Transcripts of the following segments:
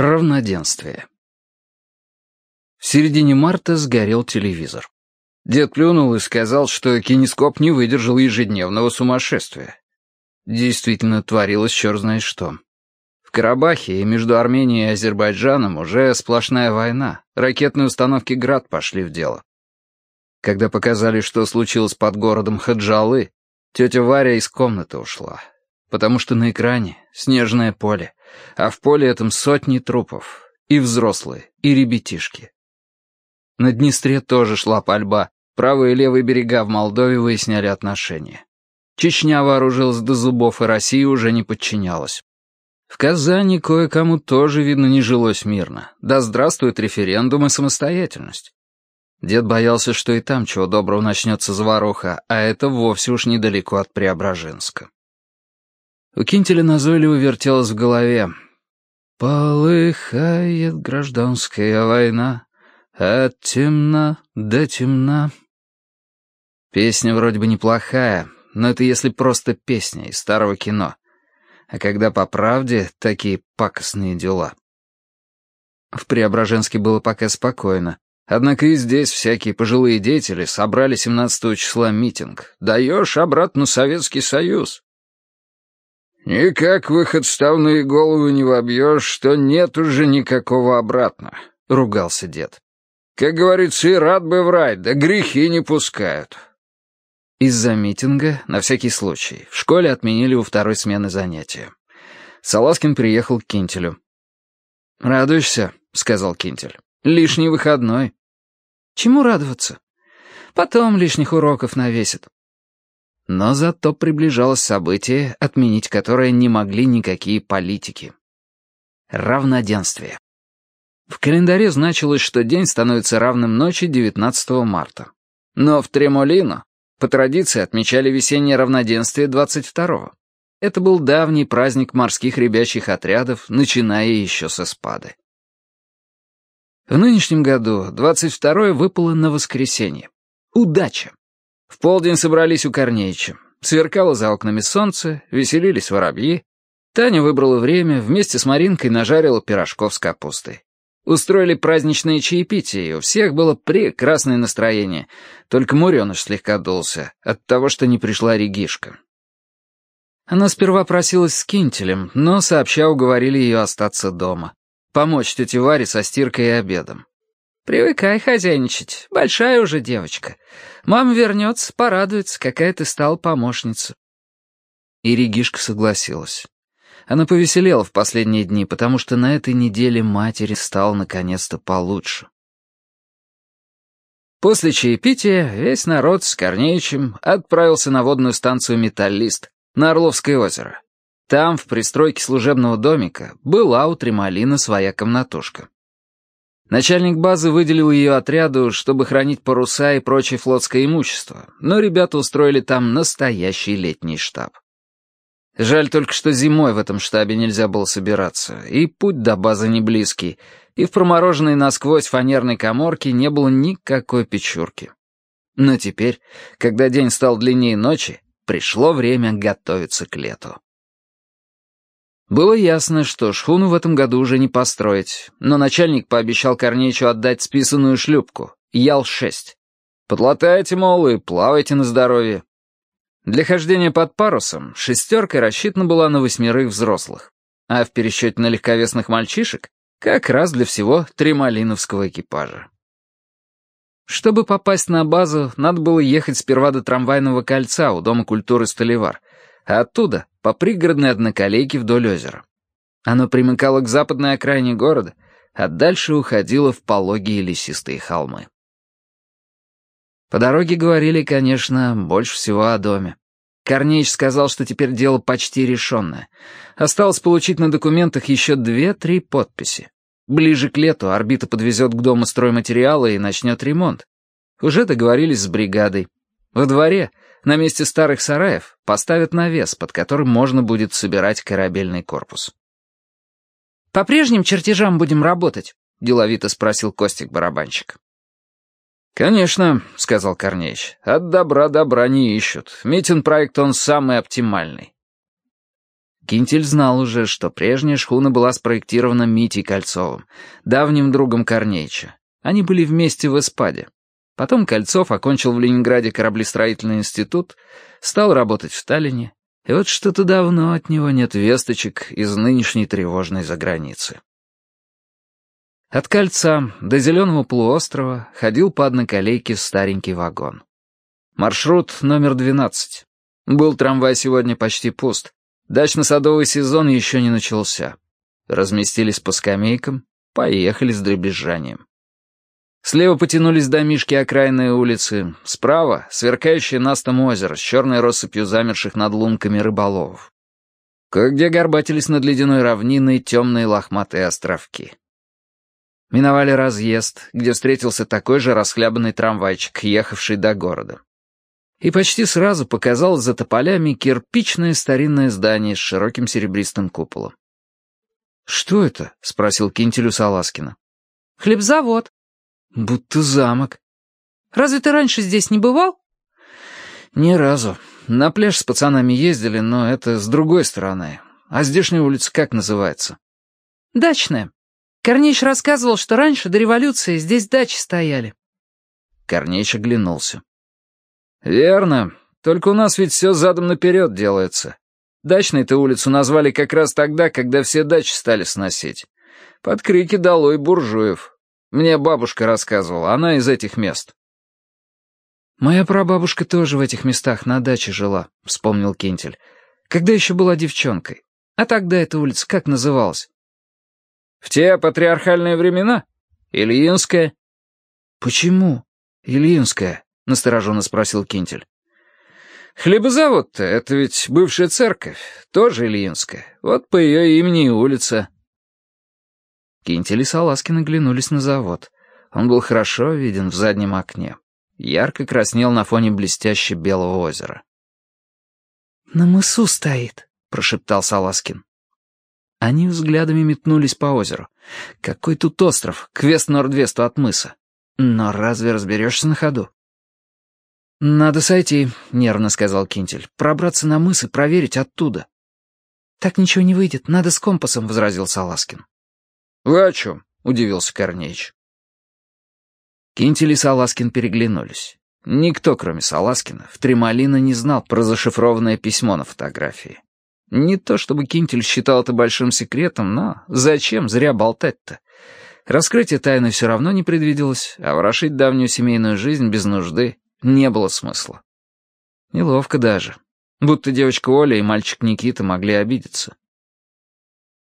Равноденствие. В середине марта сгорел телевизор. Дед плюнул и сказал, что кинескоп не выдержал ежедневного сумасшествия. Действительно, творилось черт знает что. В Карабахе и между Арменией и Азербайджаном уже сплошная война. Ракетные установки «Град» пошли в дело. Когда показали, что случилось под городом Хаджалы, тетя Варя из комнаты ушла. Потому что на экране снежное поле, а в поле этом сотни трупов. И взрослые, и ребятишки. На Днестре тоже шла пальба. Правые и левые берега в Молдове выясняли отношения. Чечня вооружилась до зубов, и Россия уже не подчинялась. В Казани кое-кому тоже, видно, не жилось мирно. Да здравствует референдум и самостоятельность. Дед боялся, что и там чего доброго начнется заваруха, а это вовсе уж недалеко от Преображенска. У Кинтеля назойливо вертелось в голове. «Полыхает гражданская война, от темна до темна». Песня вроде бы неплохая, но это если просто песня из старого кино. А когда по правде, такие пакостные дела. В Преображенске было пока спокойно. Однако и здесь всякие пожилые деятели собрали 17 числа митинг. «Даешь обратно Советский Союз». «Никак в их отставные головы не вобьешь, что нет уже никакого обратно», — ругался дед. «Как говорится, и рад бы в рай, да грехи не пускают». Из-за митинга, на всякий случай, в школе отменили у второй смены занятия. Саласкин приехал к Кинтелю. «Радуешься?» — сказал Кинтель. «Лишний выходной». «Чему радоваться? Потом лишних уроков навесят. Но зато приближалось событие, отменить которое не могли никакие политики. Равноденствие. В календаре значилось, что день становится равным ночи 19 марта. Но в Тремолино по традиции отмечали весеннее равноденствие 22-го. Это был давний праздник морских ребячьих отрядов, начиная еще со спады. В нынешнем году 22-е выпало на воскресенье. Удача! В полдень собрались у Корнеича. Сверкало за окнами солнце, веселились воробьи. Таня выбрала время, вместе с Маринкой нажарила пирожков с капустой. Устроили праздничное чаепитие, и у всех было прекрасное настроение. Только Муреныш слегка дулся от того, что не пришла Регишка. Она сперва просилась с Кинтелем, но сообща уговорили ее остаться дома. Помочь тете Варе со стиркой и обедом. «Привыкай хозяйничать, большая уже девочка. Мама вернется, порадуется, какая ты стала помощница». И Регишка согласилась. Она повеселела в последние дни, потому что на этой неделе матери стало наконец-то получше. После чаепития весь народ с Корнеичем отправился на водную станцию «Металлист» на Орловское озеро. Там, в пристройке служебного домика, была у Тремалина своя комнатушка. Начальник базы выделил ее отряду, чтобы хранить паруса и прочее флотское имущество, но ребята устроили там настоящий летний штаб. Жаль только, что зимой в этом штабе нельзя было собираться, и путь до базы не близкий, и в промороженной насквозь фанерной коморке не было никакой печурки. Но теперь, когда день стал длиннее ночи, пришло время готовиться к лету. Было ясно, что шхуну в этом году уже не построить, но начальник пообещал Корнеичу отдать списанную шлюпку, Ял-6. Подлатайте, мол, и плавайте на здоровье. Для хождения под парусом шестерка рассчитана была на восьмерых взрослых, а в пересчете на легковесных мальчишек как раз для всего тремалиновского экипажа. Чтобы попасть на базу, надо было ехать сперва до трамвайного кольца у Дома культуры Столевар, а оттуда по пригородной одноколейке вдоль озера. Оно примыкало к западной окраине города, а дальше уходило в пологие лесистые холмы. По дороге говорили, конечно, больше всего о доме. Корнеич сказал, что теперь дело почти решенное. Осталось получить на документах еще две-три подписи. Ближе к лету орбита подвезет к дому стройматериалы и начнет ремонт. Уже договорились с бригадой. Во дворе на месте старых сараев поставят навес, под которым можно будет собирать корабельный корпус. «По прежним чертежам будем работать?» — деловито спросил Костик-барабанщик. «Конечно», — сказал Корнеич, — «от добра добра не ищут. Митин проект он самый оптимальный». Кинтель знал уже, что прежняя шхуна была спроектирована Митей Кольцовым, давним другом Корнеича. Они были вместе в Эспаде. Потом Кольцов окончил в Ленинграде кораблестроительный институт, стал работать в Таллине, и вот что-то давно от него нет весточек из нынешней тревожной заграницы. От кольца до Зеленого полуострова ходил по одноколейке старенький вагон. Маршрут номер 12. Был трамвай сегодня почти пуст. Дачно-садовый сезон еще не начался. Разместились по скамейкам, поехали с дребезжанием. Слева потянулись домишки окраинной улицы, справа — сверкающее настом озеро с черной россыпью замерших над лунками рыболовов. Кое-где горбатились над ледяной равниной темные лохматые островки. Миновали разъезд, где встретился такой же расхлябанный трамвайчик, ехавший до города. И почти сразу показалось за тополями кирпичное старинное здание с широким серебристым куполом. «Что это?» — спросил Кинтелю Саласкина. «Хлебзавод», Будто замок. Разве ты раньше здесь не бывал? Ни разу. На пляж с пацанами ездили, но это с другой стороны. А здешняя улица как называется? Дачная. Корнеич рассказывал, что раньше, до революции, здесь дачи стояли. Корнеич оглянулся. «Верно. Только у нас ведь все задом наперед делается. Дачной-то улицу назвали как раз тогда, когда все дачи стали сносить. Под крики «Долой буржуев!» Мне бабушка рассказывала, она из этих мест». «Моя прабабушка тоже в этих местах на даче жила», — вспомнил Кентель. «Когда еще была девчонкой. А тогда эта улица как называлась?» «В те патриархальные времена? Ильинская?» «Почему Ильинская?» — настороженно спросил Кентель. «Хлебозавод-то, это ведь бывшая церковь, тоже Ильинская. Вот по ее имени и улица. Кинтель и Саласкин оглянулись на завод. Он был хорошо виден в заднем окне. Ярко краснел на фоне блестяще белого озера. «На мысу стоит», — прошептал Саласкин. Они взглядами метнулись по озеру. Какой тут остров, к вест-норд-весту от мыса. Но разве разберешься на ходу? «Надо сойти», — нервно сказал Кинтель. «Пробраться на мыс и проверить оттуда». «Так ничего не выйдет, надо с компасом», — возразил Саласкин. «Вы о чем?» — удивился Корнеич. Кинтель и Саласкин переглянулись. Никто, кроме Саласкина, в Тремолино не знал про зашифрованное письмо на фотографии. Не то чтобы Кинтель считал это большим секретом, но зачем зря болтать-то? Раскрытие тайны все равно не предвиделось, а ворошить давнюю семейную жизнь без нужды не было смысла. Неловко даже. Будто девочка Оля и мальчик Никита могли обидеться.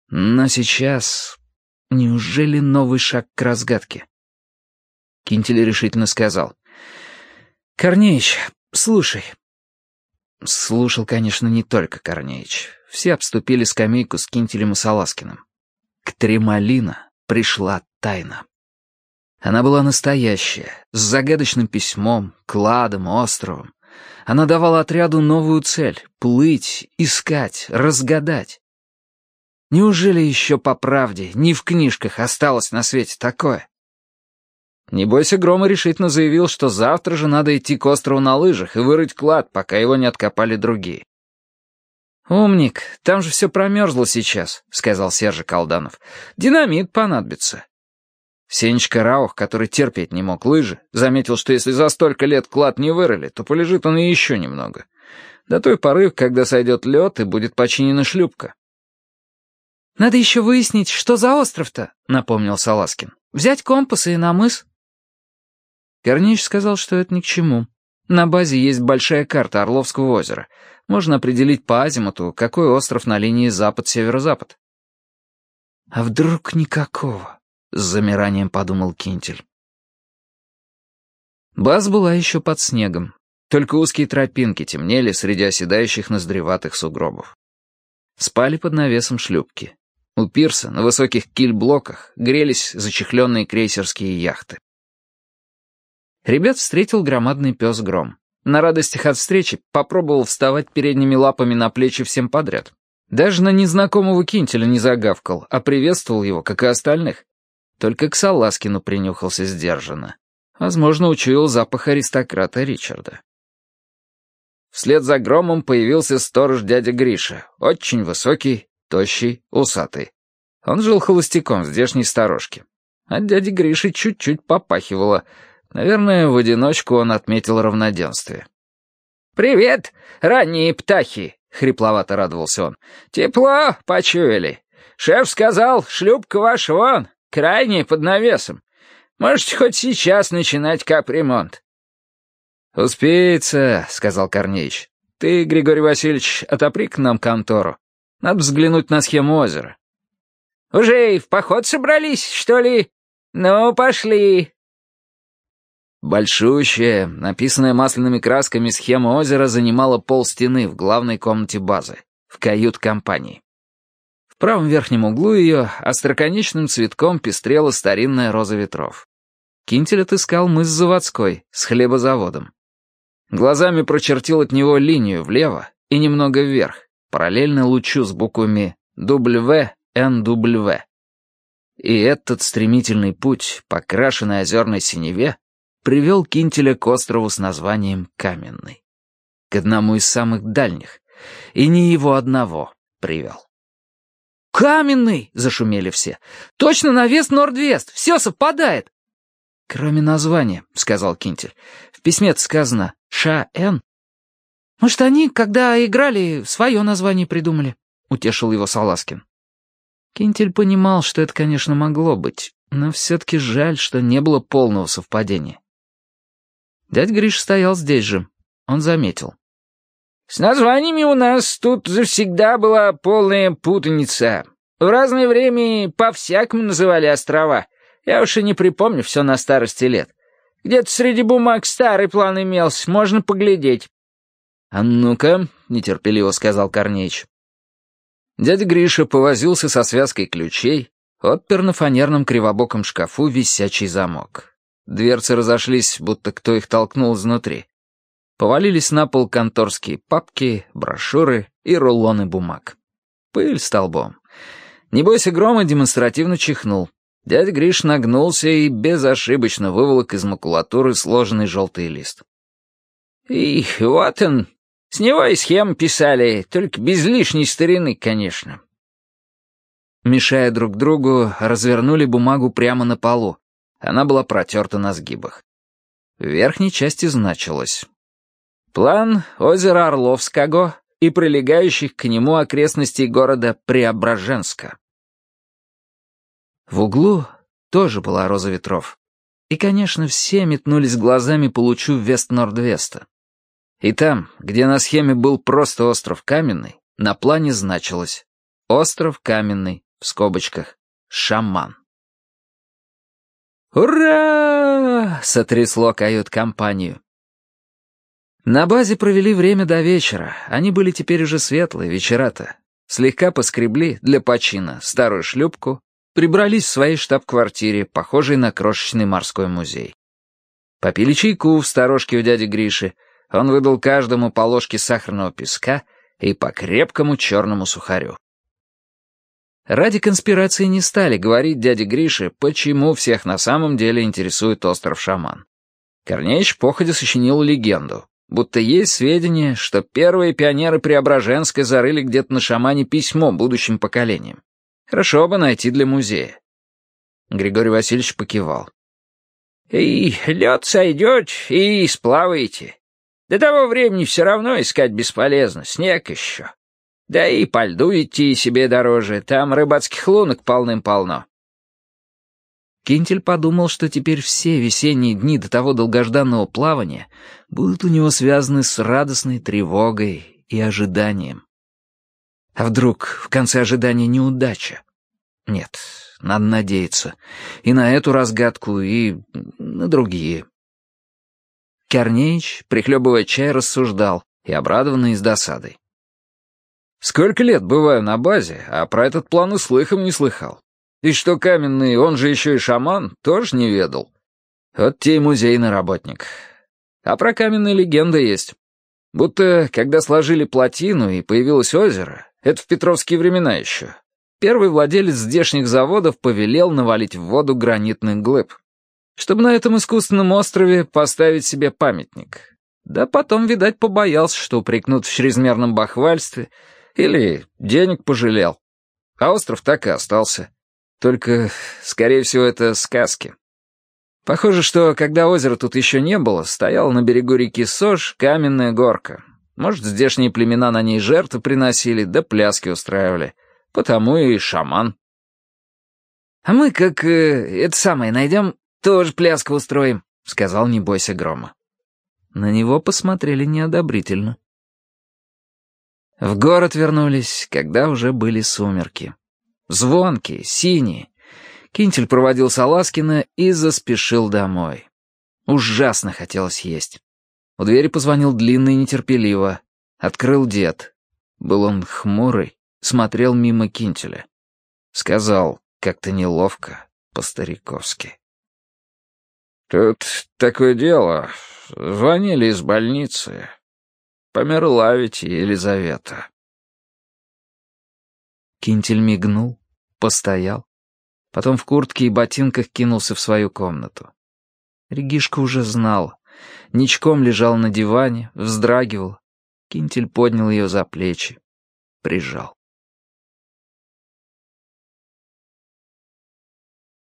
Но сейчас Неужели новый шаг к разгадке? Кинтель решительно сказал. «Корнеич, слушай». Слушал, конечно, не только Корнеич. Все обступили скамейку с Кинтелем и Саласкиным. К Тремолина пришла тайна. Она была настоящая, с загадочным письмом, кладом, островом. Она давала отряду новую цель — плыть, искать, разгадать. Неужели еще по правде, ни в книжках осталось на свете такое? Не бойся, Грома решительно заявил, что завтра же надо идти к острову на лыжах и вырыть клад, пока его не откопали другие. «Умник, там же все промерзло сейчас», — сказал Сержа Колданов. «Динамит понадобится». Сенечка Раух, который терпеть не мог лыжи, заметил, что если за столько лет клад не вырыли, то полежит он и еще немного. До той поры, когда сойдет лед и будет починена шлюпка. «Надо еще выяснить, что за остров-то», — напомнил Саласкин. «Взять компас и на мыс». Корнеич сказал, что это ни к чему. На базе есть большая карта Орловского озера. Можно определить по азимуту, какой остров на линии запад-северо-запад. «А вдруг никакого?» — с замиранием подумал Кинтель. База была еще под снегом. Только узкие тропинки темнели среди оседающих наздреватых сугробов. Спали под навесом шлюпки. У пирса на высоких кильблоках грелись зачехленные крейсерские яхты. Ребят встретил громадный пес Гром. На радостях от встречи попробовал вставать передними лапами на плечи всем подряд. Даже на незнакомого кинтеля не загавкал, а приветствовал его, как и остальных. Только к Саласкину принюхался сдержанно. Возможно, учуял запах аристократа Ричарда. Вслед за громом появился сторож дядя Гриша, очень высокий, тощий, усатый. Он жил холостяком в здешней сторожке. От дяди Гриши чуть-чуть попахивало. Наверное, в одиночку он отметил равноденствие. «Привет, ранние птахи!» — хрипловато радовался он. «Тепло почуяли. Шеф сказал, шлюпка ваша вон, крайне под навесом. Можете хоть сейчас начинать капремонт». «Успеется», — сказал Корнеич. «Ты, Григорий Васильевич, отопри к нам контору. Надо взглянуть на схему озера». «Уже и в поход собрались, что ли? Ну, пошли». Большущая, написанная масляными красками схема озера занимала пол стены в главной комнате базы, в кают-компании. В правом верхнем углу ее остроконечным цветком пестрела старинная роза ветров. Кинтель отыскал мыс заводской с хлебозаводом. Глазами прочертил от него линию влево и немного вверх, параллельно лучу с буквами WNW. И этот стремительный путь, покрашенный озерной синеве, привел Кинтеля к острову с названием Каменный. К одному из самых дальних. И не его одного привел. «Каменный!» — зашумели все. «Точно на вест Норд-Вест! Все совпадает!» «Кроме названия», — сказал Кинтель. «В письме сказано «Ша-Эн». «Может, они, когда играли, свое название придумали?» — утешил его Саласкин. Кинтель понимал, что это, конечно, могло быть, но все-таки жаль, что не было полного совпадения. Дядь Гриш стоял здесь же. Он заметил. «С названиями у нас тут завсегда была полная путаница. В разное время по-всякому называли острова». Я уж и не припомню все на старости лет. Где-то среди бумаг старый план имелся, можно поглядеть». «А ну-ка», — нетерпеливо сказал Корнеич. Дядя Гриша повозился со связкой ключей, отпер на фанерном кривобоком шкафу висячий замок. Дверцы разошлись, будто кто их толкнул изнутри. Повалились на пол конторские папки, брошюры и рулоны бумаг. Пыль столбом. Не бойся грома демонстративно чихнул. Дядя Гриш нагнулся и безошибочно выволок из макулатуры сложенный желтый лист. «И вот он. С него и схем писали, только без лишней старины, конечно». Мешая друг другу, развернули бумагу прямо на полу. Она была протерта на сгибах. В верхней части значилось. «План озера Орловского и прилегающих к нему окрестностей города Преображенска». В углу тоже была роза ветров. И, конечно, все метнулись глазами по лучу Вест-Норд-Веста. И там, где на схеме был просто остров Каменный, на плане значилось «Остров Каменный», в скобочках, «Шаман». «Ура!» — сотрясло кают-компанию. На базе провели время до вечера. Они были теперь уже светлые, вечера-то. Слегка поскребли для почина старую шлюпку, прибрались в своей штаб-квартире, похожей на крошечный морской музей. Попили чайку в сторожке у дяди Гриши. Он выдал каждому по ложке сахарного песка и по крепкому черному сухарю. Ради конспирации не стали говорить дяде Грише, почему всех на самом деле интересует остров Шаман. Корнеич походя сочинил легенду, будто есть сведения, что первые пионеры Преображенска зарыли где-то на Шамане письмо будущим поколениям. Хорошо бы найти для музея. Григорий Васильевич покивал. «И лед сойдет, и сплаваете. До того времени все равно искать бесполезно, снег еще. Да и по льду идти себе дороже, там рыбацких лунок полным-полно». Кинтель подумал, что теперь все весенние дни до того долгожданного плавания будут у него связаны с радостной тревогой и ожиданием. А вдруг в конце ожидания неудача? Нет, надо надеяться. И на эту разгадку, и на другие. Корнеич, прихлебывая чай, рассуждал, и обрадованный с досадой. «Сколько лет бываю на базе, а про этот план и слыхом не слыхал. И что каменный, он же еще и шаман, тоже не ведал. Вот те и музейный работник. А про каменные легенда есть. Будто, когда сложили плотину и появилось озеро, это в петровские времена еще. Первый владелец здешних заводов повелел навалить в воду гранитных глыб, чтобы на этом искусственном острове поставить себе памятник. Да потом, видать, побоялся, что упрекнут в чрезмерном бахвальстве или денег пожалел. А остров так и остался. Только, скорее всего, это сказки. Похоже, что когда озера тут еще не было, стояла на берегу реки Сож каменная горка. Может, здешние племена на ней жертвы приносили, да пляски устраивали. Потому и шаман. «А мы, как э, это самое, найдем, тоже пляску устроим», — сказал «Не бойся грома». На него посмотрели неодобрительно. В город вернулись, когда уже были сумерки. Звонкие, синие. Кинтель проводил Саласкина и заспешил домой. Ужасно хотелось есть. У двери позвонил длинно и нетерпеливо. Открыл дед. Был он хмурый, смотрел мимо Кинтеля. Сказал, как-то неловко, по-стариковски. «Тут такое дело. Звонили из больницы. Померла ведь Елизавета». Кинтель мигнул, постоял. Потом в куртке и ботинках кинулся в свою комнату. Регишка уже знал. Ничком лежал на диване, вздрагивал. Кинтель поднял ее за плечи, прижал.